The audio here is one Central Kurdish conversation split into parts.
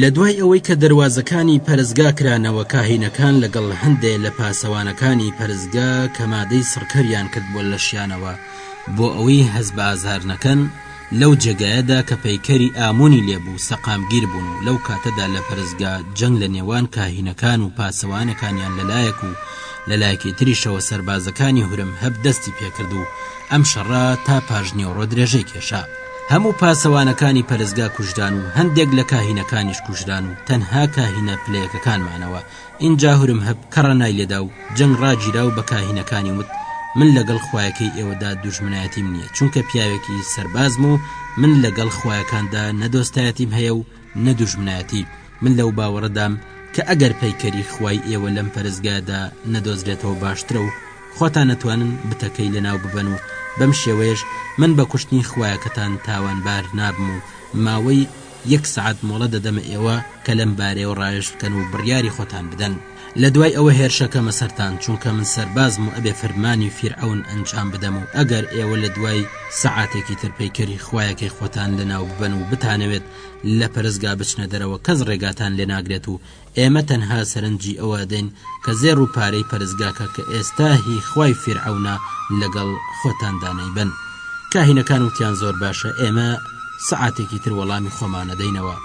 لە دوای ئەوەی کە دەروازەکانی پەرستگا کرانەوە کاهینەکان لەگەڵ هەندێ لە پاسەوانەکانی پەرستگا کە مادەی سڕکەریان کردبووە لەشیانەوە بۆ ئەوەی هەست بە ئازار نەکەن لەو جێگایەدا کە پەیکەری ئامۆنی لێبوو سەقامگیر بوون و لەو کاتەدا لە پەرستگا جەنگ لە نێوان کاهینەکان و پاسەوانەکانیان لەلایەک و لەلایەکی تریشەوە سەربازەکانی هورمهەب دەستی پێکرد و ئەم شەڕە تا پاش نیوەڕۆ درێژەی کێشا. هەموو پاسەوانەکانی پەرستگا کوژران و هەندێک لە کاهینەکانیش کوژران و تەنها کاهینە پلەیەکەکان مانەوە، ئینجا هورمهب کەڕە نای لێدا و جەنگ ڕاگیرا و بە کاهینەکانی وت، من لەگەڵ خوایەکەی ئێوەدا دوژمنایەتیم نییە، چونکە پیاوێکی سەربازم و من لەگەڵ خوایەکاندا نە دۆستایەتیم هەیە و نە دوژمنایەتی، من لەو باوەڕەدام کە ئەگەر پەیکەری خوای ئێوە لەم پەرستگادا نەدۆزرێتەوە باشترە و خۆتان ئەتوانن بتەکەی لەناو ببەن و بەم شێوەیەش من بە کوشتنی خوایەکەتان تاوانبار نابم و ماوەی یەک سەعات مۆڵەت دەدەمە ئێوە کە لەم بارەیەوە ڕاوێژ بکەن و بڕیاری خۆتان بدەن لە دوای ئەوە هێرشەکەمە سەرتان چونکە من سەربازم و ئەبێ فەرمانی فیرعەون ئەنجام بدەم و ئەگەر ئێوە لە دوای سەعاتێکی تر پەیکەری خوایەکەی خۆتان لەناو ببەن و بتانەوێت لە پەرستگا بچنە دەرەوە کەس ڕێگاتان لێ ناگرێت و ئێمە تەنها سەرنجی ئەوە دەین کە زێڕ و پارەی پەرستگاکە کە ئێستا هی خوای فیرعەونە لەگەڵ خۆتاندا نەیبەن کاهینەکان وتیان زۆر باشە ئێمە سەعاتێکی تر وەڵامی خۆمانەدەینەوە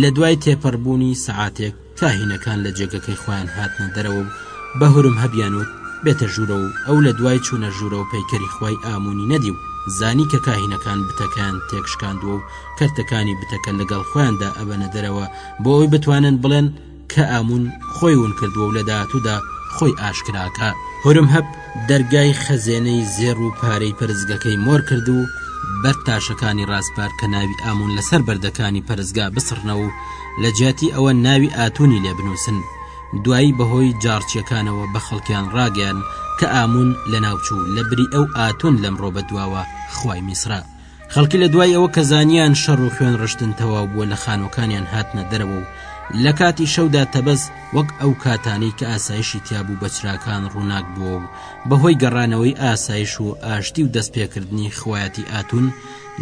لە دوای تێپەڕبوونی سەعاتێک تا هینەکان لە جێگەکەی خۆیان هاتنە دەرەوە و بە هورم هەبیانوت بێتە ژوورەوە و ئەو لە دوای چوونە ژوورەوە پەیکەری خوای ئاموونی نەدی و زانی کە کاهینەکان بتەکەیان تێکشکاندووە و کەرتەکانی بتەکە لەگەڵ خۆیاندا ئەبەنە دەرەوە بۆ ئەوی بتوانن بڵێن کە ئاموون خۆی ون کردووە و لە داهاتوودا خۆی ئاشکراکا هورم هەب دەرگای خەزێنەی زێڕ و پارەی پەرستگەکەی مۆر کرد و بەرد تاشەکانی ڕاسپارد کە ناوی ئامون لەسەر بەردەکانی پەرستگا بسڕنەوە و لە جیاتی ئەوە ناوی ئاتونی لێ بنووسن. دوایی بەهۆی جاڕچییەکانەوە بە خەڵکیان ڕاگەیاند کە ئامون لەناوچوو لە بری ئەو ئاتون لەمڕۆ بەدواوە خوای میسرە. خەڵکی لە دوای ئەوە کە زانیان شەڕ و خوێن ڕشتن تەواو بووە لە خانوەکانیان هاتنە دەرەوە و لە کاتی شەودا تەبەز وەک ئەو کاتانەی کە ئاسایشی تیابوو بە چراکان ڕووناک بووە و بەهۆی گەڕانەوەی ئاسایش و ئاشتی و دەستپێکردنی خویەتی ئاتون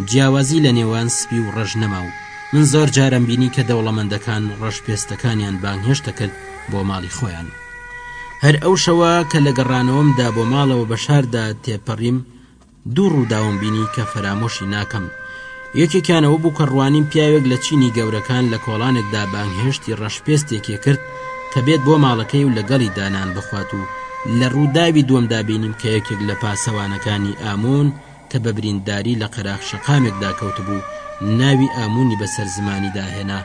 جیاوازی لە نێوان سپی و ڕەش نەما و من زۆر جارم بینی کە دەوڵەمەندەکان ڕەش پێستەکانیان بانگهێشت دەکرد بۆ ماڵی خۆیان هەر ئەو شەوە کە لە گەڕانەوەمدا بۆ ماڵەوە بە شاردا تێپەڕیم دوو ڕووداوم بینی کە فەرامۆشی ناکەم، یەکێکیان ئەوە بوو کە ڕوانیم پیاوێک لە چینی گەورەکان لە کۆڵانێکدا بانگهێشتی ڕەشپێستێکی کرد کە بێت بۆ ماڵەکەی و لەگەڵیدا نان بخوات و لە ڕووداوی دووەمدا بینیم کە یەکێک لە پاسەوانەکانی ئاموون کە بە برینداری لە قەراخ شەقامێکدا کەوتبوو ناوی ئاموونی بەسەر زمانیدا هێنا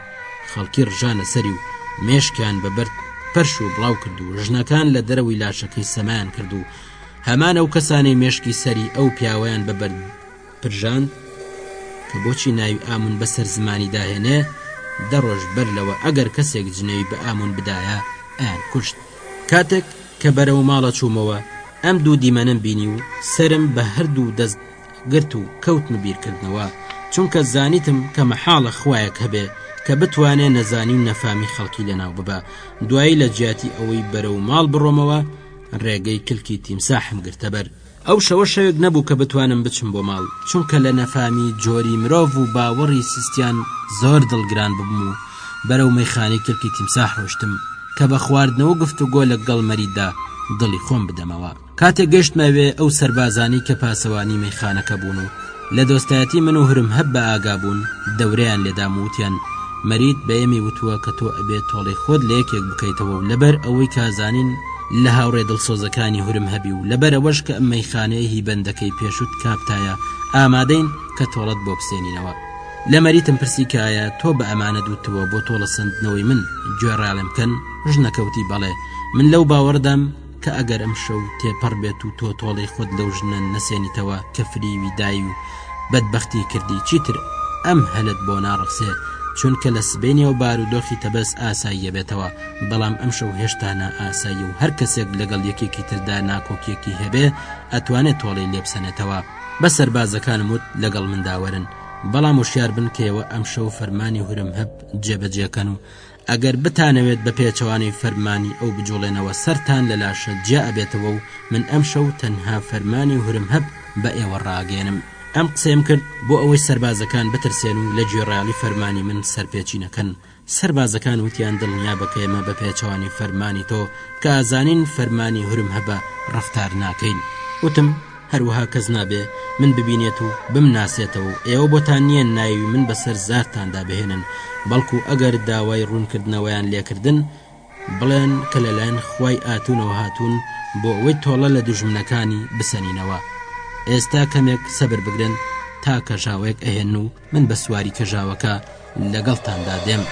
خەڵکی ڕژانە سەری و مێشکیان بە بەرد پەرش و بڵاو کرد و ژنەکان لە دەرەوەی لاشەکەی سەمایان کرد و هەمان ئەو کەسانەی مێشکی سەری ئەو پیاوەیان بە بەرد پرژاند کە بۆچی ناوی ئامون بەسەر زمانی داهێنێ دەڕۆژ بەر لەوە ئەگەر کەسێک جنێوی بە ئامون بدایە ئەیان کوشت کاتێک کە بەرەو ماڵە چوومەوە ئەم دوو دیمەنم بینی و سرم بە هەردوو دەست گرت و کەوتم بیرکردنەوە چونکە زانیتم کە مەحاڵە خویەک هەبێ کە بتوانێ نەزانی و نەفامی خەڵکی لەناو ببە دوایی لە جیاتی ئەوەی بەرەو ماڵ بڕۆمەوە ڕێگەی کلکی تیمساحم گرتەبەر. ئەو شەوە شەوێک نەبوو کە بتوانم بچم بۆ ماڵ، چونکە لە نەفامی جۆری مرۆڤ و باوەڕی سستیان زۆر دڵگران ببووم و بەرەو مەیخانەی کلکی تیمساح ڕۆشتم کە بە خواردنەوە و گفتوگۆ لە گەڵ مەریددا دڵی خۆم بدەمەوە. کاتێک گەشتمە وێ ئەو سەربازانەی کە پاسەوانی مەیخانەکە بوون و لە دۆستایەتی من و هرم هەب بە ئاگا بوون دەورەیان لێدام و وتیان مەرید بە یەمی وتووە کە تۆ ئەبێ تۆڵەی خۆت لە یەکێک بکەیتەوە و لە بەر ئەوەی کە زانین لە هاوڕێ دڵسۆزەکانی هرم هەبی و لە بەر ئەوەش کە ئم مەیخانەیە هی بەندەکەی پێشووت کاپتایە ئامادەین کە تۆڵەت بۆ بسێنینەوە. لە مەریدم پرسی کە ئایا تۆ بە ئەمانەت وتووە بۆ تۆڵە سەندنەوەی من گوێڕایەڵێم بکەن؟ ژنەکە وتی بەڵێ من لەو باوەڕدام، کە ئەگەر ئەمشەو تێپەڕ بێت و تۆ تۆڵەی خۆت لەو ژنە نەسێنیتەوە کە فریوی دای و بەدبەختی کردی چیتر ئەم هەلەت بۆ ناڕەخسێ چونکە لە سبەینێ و بارودۆخی تەبەس ئاساییە بێتەوە بەڵام ئەمشەو هێشتا نائاسایی و هەر کەسێک لەگەڵ یەکێکی تردا ناکۆکیەکی هەبێ ئەتوانێت تۆڵەی لێبسەنێتەوە بە سەربازەکانم وت لەگەڵ مندا وەرن بەڵام وشیار بن کە ئێوە ئەمشەو فەرمانی هورمهەب جێبەجێکەن و ئەگەر بتانەوێت بە پێچەوانەی فەرمانی ئەو بجوڵێنەوە سەرتان لە لاشە جیا ئەبێتەوە و من ئەمشەو تەنها فەرمانی هورمهەب بە ئێوە ڕاگەیەنم. ئەم قسەیەم کرد بۆ ئەوەی سەربازەکان بترسێن و لە گوێڕایەڵی فەرمانی من سەرپێچی نەکەن. سەربازەکان وتیان دڵنیابە کە ئێمە بە پێچەوانەی فەرمانی تۆ کە ئەزانین فەرمانی هورمهەبە ڕەفتار ناکەین. وتم. هەروەها کەس نابێ من ببینێت و بمناسێتەوە و ئێوە بۆتان نییە ناوی من بەسەر زارتاندا بهێنن، بەڵکو ئەگەر داوای ڕوونکردنەوەیان لێکردن، بڵێن کە لەلایەن خوای ئاتونەوە هاتوون بۆ ئەوەی تۆڵە لە دوژمنەکانی بسەنینەوە. ئێستا کەمێک سەبر بگرن تا کەژاوەیەک ئەهێنن و، من بە سواری کەژاوەکە لەگەڵتاندا دێم.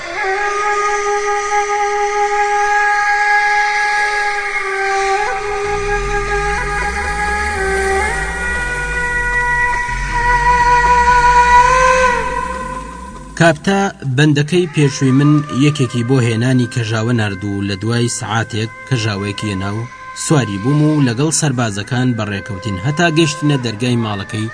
کاپتا بەندەکەی پێشووی من یەکێکی بۆ هێنانی کەژاوە نردوو لە دوای سعاتێک کەژاوەیەکی هێنا و سواری بووم و لەگەڵ سەربازەکان بە ڕێکەوتین هەتا گەشتینە دەرگای ماڵەکەی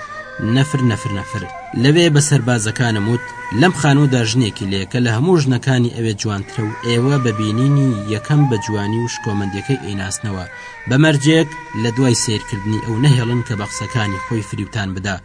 نەفر نەفر نەفر لەوێ بە سەربازەکانم وت لەم خانوودا ژنێکی لێ کە لە هەموو ژنەکانی ئەوێ جوانترە و ئێوە بە بینینی یەکەم بە جوانی و شکۆمەندیەکەی ئەیناسنەوە بە مەرجێک لە دوای سەیرکردنی ئەو نەهێڵن کە بە قسەکانی خۆی فریوتان بدا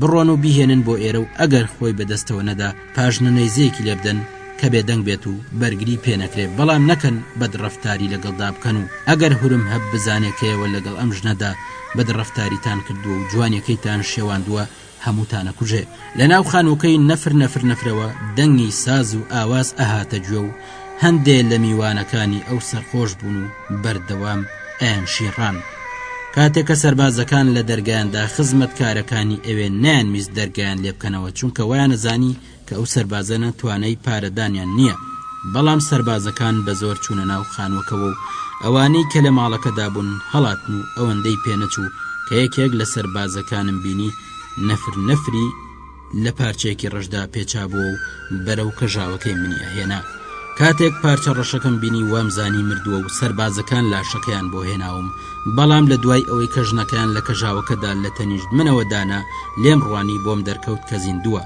بڕۆن و بیهێنن بۆ ئێرە و ئەگەر خۆی بە دەستەوە نەدا پاژنە نەیزەیەکی لێ بدەن کە بێدەنگ بێت و بەرگری پێ نەکرێ بەڵام نەکەن بەدڕەفتاری لەگەڵدا بکەن و ئەگەر هورم هەب بزانێ کە ئێوە لەگەڵ ئەم ژنەدا بەدڕەفتاریتان کردووە و جوانیەکەیتان شێواندووە هەمووتان ئەکوژێ. لەناو خانووەکەی نەفر نەفر نەفرەوە دەنگی ساز و ئاواز ئەهاتە گوێ و هەندێ لە میوانەکانی ئەو سەرخۆش بوون و بەردەوام ئەیانشیڕان کاتێک کە سەربازەکان لە دەرگایاندا خزمەت کارەکانی ئەوێ نیان ویست دەرگایان لێ بکەنەوە چونکە وایانەزانی کە ئەو سەربازەنە توانای پارەدانیان نییە بەڵام سەربازەکان بە زۆر چوونە ناو خانووەکەوە و ئەوانەی کە لە ماڵەکەدا بوون هەڵاتن و ئەوەندەی پێنەچوو کە یەکێک لە سەربازەکانم بینی نەفر نەفری لە پارچەیەکی ڕەشدا پێچابووە و بەرەو کەژاوەکەی منی ئەهێنا کاتێک پارچە ڕەشەکەم بینی وام زانی مردووە و سەربازەکان لاشەکەیان بۆ هێناوم بەڵام لە دوای ئەوەی کە ژنەکەیان لە کەژاوەکەدا لە تەنیشت منەوە دانا لێم ڕوانی بۆم دەرکەوت کە زیندووە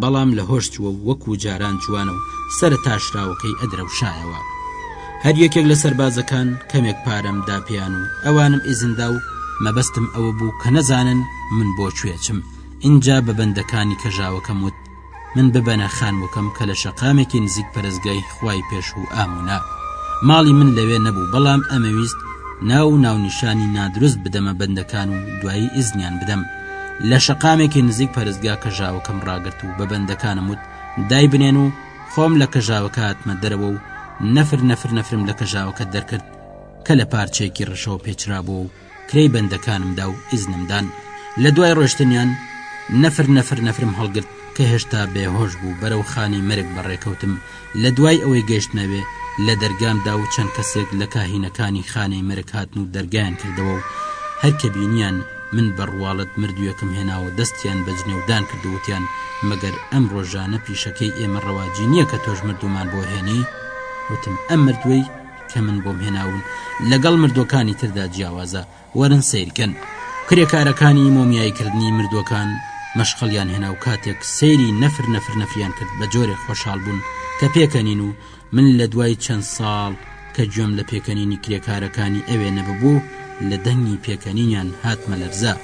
بەڵام لە هۆش چووە و وەکو جاران جوانە و سرە تاشراوەکەی ئەدرەوشایەوە هەر یەکێک لە سەربازەکان کەمێک پارەم داپیان و ئەوانم ئیزندا و مەبەستم ئەوە بوو کە نەزانن من بۆ کوێچم. ئینجا بە بەندەکانی کەژاوەکەم وت من ببەنە خانووەکەم کە لە شەقامێکی نزیک پەرستگای خوای پێش و ئامونە ماڵی من لەوێ نەبوو بەڵام ئەمەویست ناو و ناونیشانی نادروست بدەمە بەندەکان و دوایی ئیزنیان بدەم لە شەقامێکی نزیک پەرستگا کەژاوەکەم ڕاگرت و بە بەندەکانم وت دای بنێن و خۆم لە کەژاوەکە هاتمە دەرەوە و نەفر نەفر نەفرم لە کەژاوەکە دەرکرد کە لە پارچەیەکی ڕشەوە پێچرابوو و کرێی بەندەکانم دا و ئیزنم دان لە دوای ڕۆشتنیان نەفر نەفر نەفرم هەڵگرت کە هێشتا بێهۆش بوو بەرەو خانی مەرگ بەڕێکەوتم لە دوای ئەوەی گەشتنەوێ لە دەرگام دا و چەند کەسێک لە کاهینەکانی خانەی مەرگ هاتن و دەرگایان کردەوە و هەر کە بینیان من بە ڕواڵەت مردوویەکم هێناوە دەستیان بە جنێودان کرد و وتیان مەگەر ئەم ڕۆژانە پیشەکەی ئێمە ڕەواجی نییە کە تۆش مردوومان بۆ هێنی وتم ئەم مردووەی کە من بۆم هێناون لەگەڵ مردوەکانی تردا جیاوازە وەرن سیرکەن کرێکارەکانی مۆمیایی کردنی مردوەکان مەشقلیان هێنا و کاتێک سەیری نەفر نەفر نەفریان کرد بە جۆرێک خۆشحال بوون کە پێکەنین و من لە دوای چەند ساڵ کە گوێم لە پێکەنینی کرێکارەکانی ئەوێ نەببوو لە دەنگی پێکەنینیان هاتمە لەرزە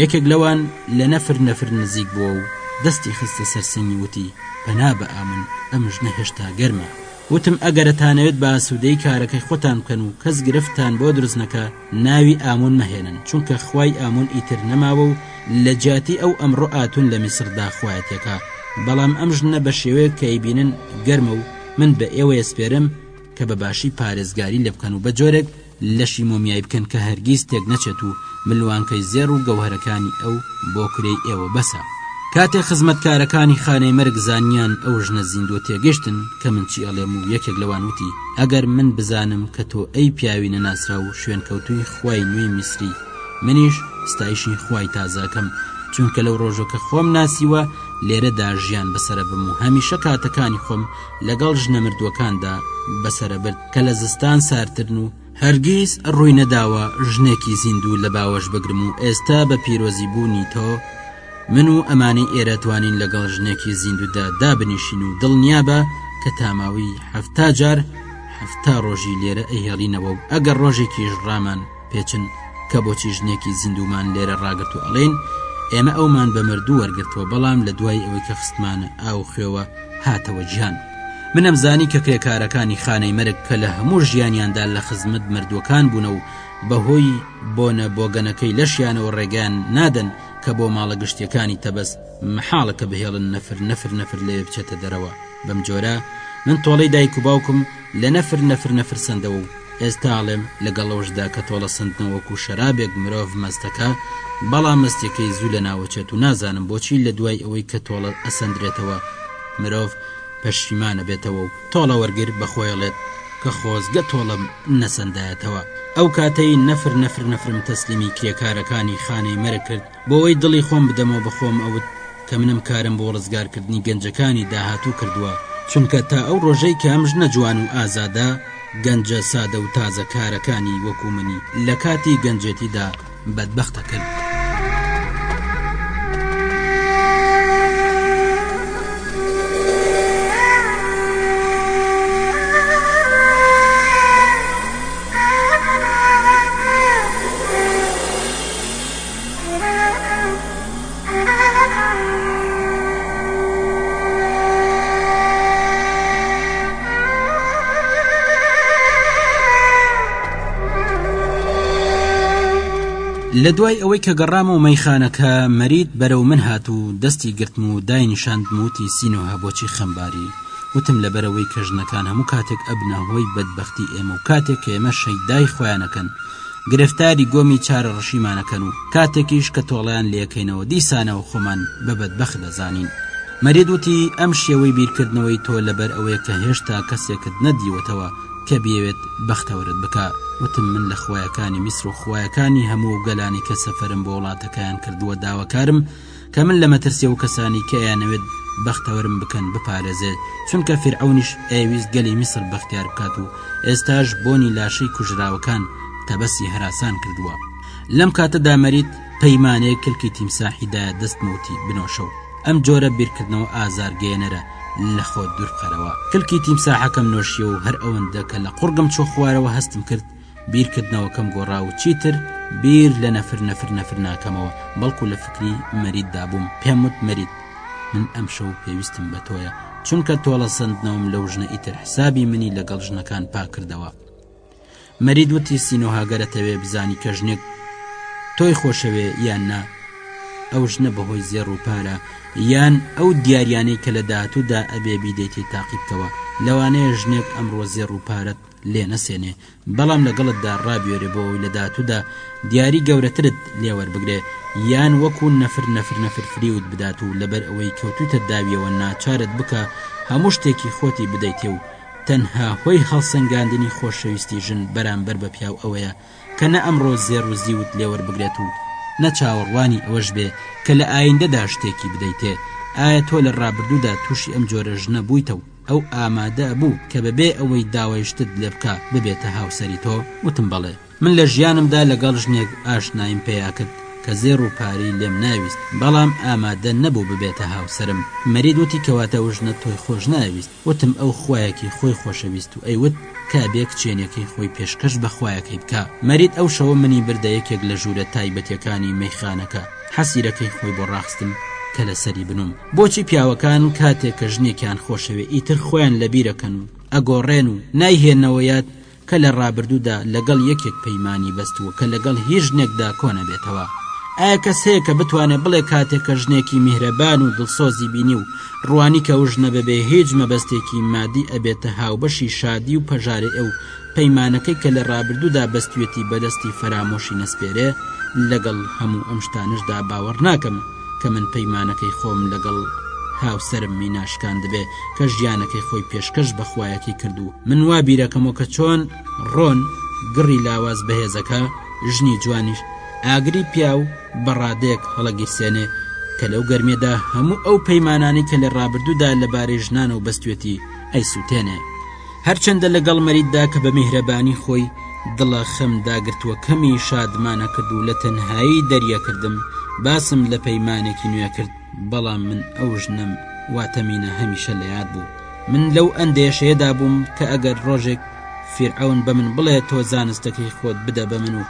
یەکێک لەوان لە نەفر نەفر نزیک بووە و دەستی خستە سەرسنگی وتی پەنا بە ئامن ئەم ژنە هێشتا گەرمە وتم ئەگەر ئەتانەوێت بە ئاسوودەیی کارەکەی خۆتان بکەن و کەس گرفتتان بۆ دروست نەکا ناوی ئامون مەهێنن چونکە خوای ئامون ئیتر نەماوە و لە جیاتی ئەو ئەمڕۆ ئاتون لە میسر دا خوایەتیەکە بەڵام ئەم ژنە بە شێوەیەک کە ئەیبینن گەرمە و من بە ئێوەی ئەسپێرم کە بە باشی پارێزگاری لێ بکەن و بە جۆرێک لەشی مۆمیای بکەن کە هەرگیز تێک نەچێت و ملوانکەی زێڕ و گەوهەرەکانی ئەو بۆ کرێی ئێوە بەسە. کاتێک خزمەتکارەکانی خانەی مەرگ زانیان ئەو ژنە زیندووە تێگەشتن کە من چی ئەڵێم و یەکێک لەوان وتی، ئەگەر من بزانم کە تۆ ئەی پیاوی نەناسراو و شوێنکەوتووی خوای نوێی میسری، منیش ستایشی خوای تازە ئەکەم، چونکە لەو ڕۆژە کە خۆم ناسیوە لێرەدا ژیان بەسەرەبم و هەمیشە کاتەکانی خۆم لەگەڵ ژنە مردووەکاندا بەسەرەبرد. کە لە زستان ساردترن و هەرگیز ڕووی نەداوە ژنێکی زیندوو لە باوەش بگرم و ئێستا بە پیرۆزی بوونی تۆ من و ئەمانەی ئێرە توانین لەگەڵ ژنێکی زیندودا دابنیشین و دڵنیابە کە تاماوی هەفتا جار هەفتا ڕۆژی لێرە ئەیهێڵینەوە و ئەگەر ڕۆژێکیش ڕامان پێچن کە بۆچی ژنێکی زیندوومان لێرە ڕاگرت و ئەڵێن ئێمە ئەومان بە مردوو وەرگرتووە بەڵام لە دوای ئەوەی کە خستمانە ئاو خوێوە هاتەوە جیان منم زانی کە کرێکارەکانی خانەی مەرگ کە لە هەموو ژیانیاندا لە خزمت مردووەکان بوونە و بەهۆی بۆنە بۆگەنەکەی لەشیانەوە ڕێگەیان نادەن کە بۆ ماڵە گشتیەکانی تەبەس محاڵە کە بهێڵن نەفر نەفر نەفر لەوێ بچێتە دەرەوە بەم جۆرە من تۆڵەی دایک و باوکم لە نەفر نەفر نەفر سەندەوە و ئێستا ئەڵێم لەگەڵ ئەوەشدا کە تۆڵە سەندنە وەکو شەرابێک مرۆڤ مەست ئەکا بەڵام مەستیەکەی زوو لەناوەچێت و نازانم بۆچی لە دوای ئەوەی کە تۆڵە ئەسەندرێتەوە مرۆڤ پەشیمان ئەبێتەوە و تۆڵە وەرگر بە خۆی ئەڵێت کە خۆزگە تۆڵەم نەسەندایەتەوە ئەو کاتەی نەفر نەفر نەفرم تەسلیمی کرێکارەکانی خانەی مەرگ کرد بۆوەی دڵی خۆم بدەمەوە بەخۆم ئەوت کە منم کارم بۆ ڕزگار کردنی گەنجەکانی داهاتوو کردوە، چونکە تا ئەو ڕۆژەی کە ئەم ژنە جوان و ئازادە گەنجە سادە و تازە کارەکانی وەکو منی لە کاتی گەنجێتیدا بەدبەختە کرد. لە دوای ئەوەی کە گەڕامەوە مەیخانەکە مەریت بەرەو من هات و دەستی گرتم و داینیشاندموتی سینۆها بۆچی خەمباری وتم لە بەرەوەی کە ژنەکان هەموو کاتێک ئەبنە هۆی بەدبختی ئێمە و کاتێک کە ئێمە شەیدای خۆیانەکەن گرفتاری گۆمی چارە ڕشیمان ئەکەن و کاتێکیش کە تۆڵەیان لێکەینەوە دیسانەوە خۆمان بە بەدبەخت دەزانین. مەرید وتی، ئەم شێوەی بیرکردنەوەی تۆ لەبەر ئەوەیە کە هێشتا کەسێکت نەدیوەتەوە کە بیەوێت بەختەوەرت بکا. وتم، من لە خوایەکانی میسر و خوایەکانی هەموو ئەو گەلانەی کە سەفەرم بۆ وڵاتەکەیان کردووە داواکارم، کە من لە مەترسی ئەو کەسانەی کە ئەیانەوێت بەختەوەرم بکەن بپارێزێت چونکە فیرعەونیش ئەیەویست گەلی میسر بەختیار بکات و ئێستاش بۆنی لاشەی کوژراوەکان تەبەسی هەراسان کردووە لەم کاتەدا مەرید پەیمانەیەک کلکی تیمساحی دایە دەستم وتی بنۆشە و ئەم جۆرە بیرکردنەوە ئازارگەیەنەرە لە خۆت دووربخەرەوە کلکی تیمساحەکەم نۆشیەوە و هەر ئەوەندە کە لە قوڕگم چووە خوارەوە هەستم کرد بیرکردنەوەکەم گۆڕا و چیتر بیر لە نەفر نەفر نەفر ناکەمەوە بەڵکو لە فکری مەرید دابووم پێم وت مەرید من ئەم شەو پێویستم بە تۆیە چونکە تۆڵە سندنەوەم لەو ژنە ئیتر حسابی منی لەگەڵ ژنەکان پاکردەوە مەرید وتی سینۆهاگەرەتەوێ بزانی کە ژنێک تۆی خۆشەوێ یان نا ئەو ژنە بەهۆی زێڕ و پارە یان ئەو دیاریانەی کە لە داهاتوودا ئەبێ بیدەیتی تاقیبکەوە لەوانەیە ژنێک ئەمڕۆ زێڕ و پارەت لێ نەسێنێ بەڵام لەگەڵتدا ڕابوێرێ بۆ ئەوەی لە داهاتوودا دیاری گەورەترت لێ وەربگرێ یان وەکو نەفر نەفر نەفر فریوت بدات و لەبەر ئەوەی کەوتوویتە داویەوە ناچارت بکا هەموو شتێکی خۆتی بدەیتێ و تەنها هۆی هەڵسەنگاندنی خۆشەویستی ژن بەرامبەر بە پیاو ئەوەیە کە نە ئەمڕۆ زێڕ و زیوت لێ وەربگرێت و نە چاوەڕوانی ئەوەش بێ کە لە ئایندەدا شتێکی بدەیتێ ئایا تۆ لە ڕابردوودا تووشی ئەم جۆرە ژنە بوویتە و ئەو ئامادە بوو کە بەبێ ئەوەی داوای شتت لێ بکا ببێتە هاوسەری تۆ؟ وتم بەڵێ. من لە ژیانمدا لەگەڵ ژنێک ئاشنایم پێیا کرد کە زێڕ و پارەی لێم نایویست، بەڵام ئامادە نەبوو ببێتە هاوسەرم. مەرید وتی کەواتە ئەو ژنە تۆی خۆش نایەویست؟ وتم ئەو خوایەکی خۆی خۆشەویست و ئەیوت کابێ کچێنێکەی خۆی پێشکەش بە خوایەکەی بکا. مەرید ئەو شەوە منی بردە یەکێک لە ژوورە تایبەتیەکانی مەیخانەکە. حەسیرەکەی خۆی بۆ ڕاخستم کە لەسەری بنوم بۆچی پیاوەکان کاتێک کە ژنێکیان خۆشەوێ ئیتر خۆیان لەبیرەکەن و ئەگۆڕێن و نایهێنەوە یاد کە لە ڕابردوودا لەگەڵ یەکێک پەیمانی بەستووە کە لەگەڵ هیچ ژنێکدا کۆنەبێتەوە ئایا کەس هەیە کە بتوانێت بڵێ کاتێک کە ژنێکی میهرەبان و دڵسۆزی بینی و ڕوانی کە وژنە بەبێ هیچ مەبەستێکی مادی ئەبێتە هاوبەشی شادی و پەژارێ و پەیمانەکەی کە لە ڕابردوودا بەستویەتی بەدەستی فەرامۆشی نەسپێرێ، لەگەڵ هەموو ئەم شتانەشدا باوەڕ ناکەم کە من پەیمانەکەی خۆم لەگەڵ هاوسەرم مینا شکاندبێ کە ژیانەکەی خۆی پێشکەش بە خوایەتی کرد و من وا بیرەکەمەوە کە چۆن ڕۆن گڕی لاواز بەهێزەکە ژنی جوانیش ئاگری پیاو بە ڕادەیەک هەڵەگیرسێنێ کە لەو گەرمیەدا هەموو ئەو پەیمانانەی کە لە ڕابردوودا لەبارەی ژنانەوە بەستویەتی ئەیسوتێنێ. هەرچەندە لەگەڵ مەریددا کە بە میهرەبانی خۆی دڵە خەم داگرتووەکەمی شادمانە کرد و لە تەنهایی دەریە کردم باسم لە پەیمانێکی نوێ کرد بەڵام من ئەو ژنەم واتەمینە هەمیشە لە یاد بوو من لەو ئەندێشەیەدا بووم کە ئەگەر ڕۆژێک فیرعون بە من بڵێ تۆ زانستەکەی خۆت بدە بە من و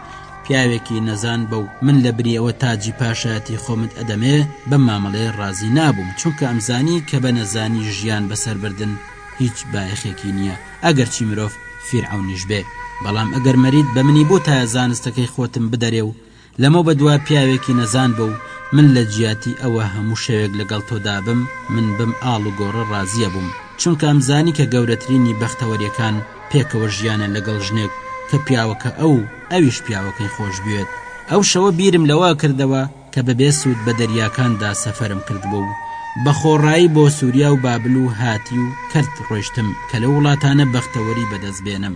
پیاوێکی نەزان بە و من لە بری ئەوە تاجی پاشایەتی خۆمت ئەدەمێ بەم مامەڵەیە ڕازی نابووم چونکە ئەمزانی کە بە نەزانی ژیان بەسەر بردن هیچ بایەخێکی نییە ئەگەرچی مرۆڤ فیرعەونیش بێ بەڵام ئەگەر مەرید بە منی بۆ تایە زانستەکەی خۆتم بدەرێ و لەمە بە دوا پیاوێکی نەزان بە و من لە جیاتی ئەوە هەموو شەوێک لەگەڵ تۆدابم من بەم ئاڵ و گۆڕە ڕازیە بووم چونکە ئەمزانی کە گەورەترینی بەختەوەریەکان پێکەوە ژیانە لەگەڵ ژنێک کە پیاوەکە ئەو ئەویش پیاوەکەی خۆش بوێت ئەو شەوە بیرم لەوە کردەوە کە بەبێ سوود بە دەریاکاندا سەفەرم کردبوو و بە خۆڕایی بۆ سووریا و بابل و هاتی و کەرت ڕۆیشتم کە لەو وڵاتانە بەختەوەری بەدەست بێنم،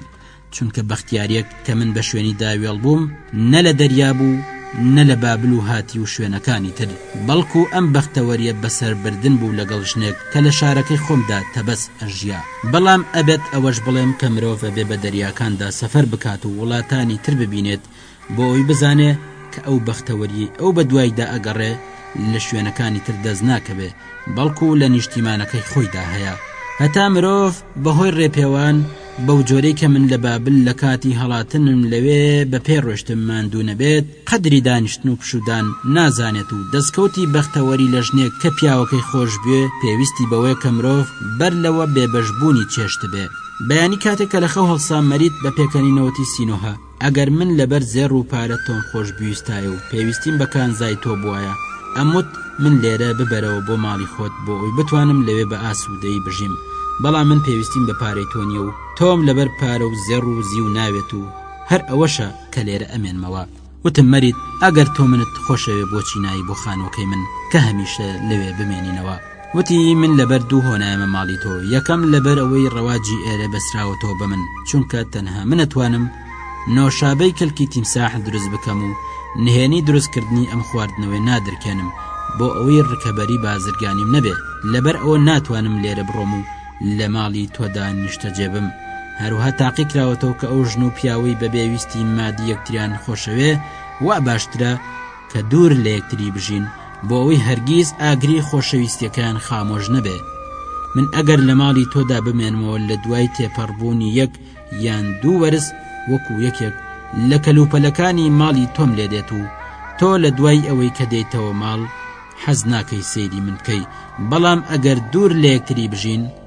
چونکە بەختیارییەک کە من بە شوێنیدا وێڵ بووم نە لە دەریا بوو و نە لە بابل و هاتی و شوێنەکانی تر، بەڵکو ئەم بەختەوەرییە بەسەربردن بوو لەگەڵ ژنێک کە لە شارەکەی خۆمدا تەبەس ئەژیا. بەڵام ئەبێت ئەوەش بڵێم کە مرۆڤ ئەبێ بە دەریاکاندا سەفەر بکات و وڵاتانی تر ببینێت بۆ ئەوەی بزانێ کە ئەو بەختەوەرییەی ئەو بەدوایدا ئەگەڕێ لە شوێنەکانی تر دەست ناکەوێ، بەڵکوو لە نیشتیمانەکەی خۆیدا هەیە. هەتا مرۆڤ بە هۆی ڕێپێوان، بەو جۆرەی کە من لە بابل لە کاتی هەڵاتنم لەوێ بە پێ ڕۆشتم ماندوو نەبێت، قەدری دانیشتن و پشوودان نازانێت و دەسکەوتی بەختەوەری لە ژنێک کە پیاوەکەی خۆش بوێ پێویستی بەوەیە کە مرۆڤ بەر لەوە بێبەش بوونی چێژتبێ. بەیانی کاتێک کە لە خەو هەڵسام مەرید بە پێکەنینەوەتی سینۆهە. ئەگەر من لەبەر زێڕ و پارە تۆم خۆش بویستایە و پێویستیم بە کانزای تۆ بوایە، ئەموت من لێرە ببەرەوە بۆ ماڵی خۆت بۆ ئەوی بتوانم لەوێ بە ئاسوودەیی بژیم، بەڵام من پێویستیم بە پارەی تۆ نییە و تۆم لەبەر پارە و زێڕ و زیو ناوێت و هەر ئەوەشە کە لێرە ئەمێنمەوە. وتم مەرید ئەگەر تۆ منت خۆشەوێ بۆچی نایی بۆ خانووەکەی من کە هەمیشە لەوێ بمێنینەوە؟ وتی، من لەبەر دوو هۆ نایەمە ماڵی تۆ، یەکەم لەبەر ئەوەی ڕەواجی ئێرە بەستراوەتەوە بە من، چونکە تەنها من ئەتوانم نۆشابەی کەلکی تیمساح دروست بکەم و نهێنی دروستکردنی ئەم خواردنەوەی نادرکێنم بۆ ئەوەی ڕکەبەری بازرگانیم نەبێ، لەبەر ئەوە ناتوانم لێرە بڕۆم و لە ماڵی تۆدا نیشتەجێ بم. هەروەها تاقی کراوەتەوە کە ئەو ژن و پیاوەی بەبێ ویستی مادی یەکتریان خۆشەوێ وا باشترە، کە دوور لەیەکتری بژین بۆ ئەوەی هەرگیز ئاگری خۆشەویستیەکەیان خامۆش نەبێ من ئەگەر لە ماڵی تۆدا بمێنمەوە لە دوای تێپەڕبوونی یەک یان دوو وەرز وەکو یەکێک لە کەلوپەلەکانی ماڵی تۆم لێ دێت و تۆ لە دوای ئەوەی کە دێیتەوە ماڵ حەز ناکەی سەیری من بکەی بەڵام ئەگەر دوور لەیەکتری بژین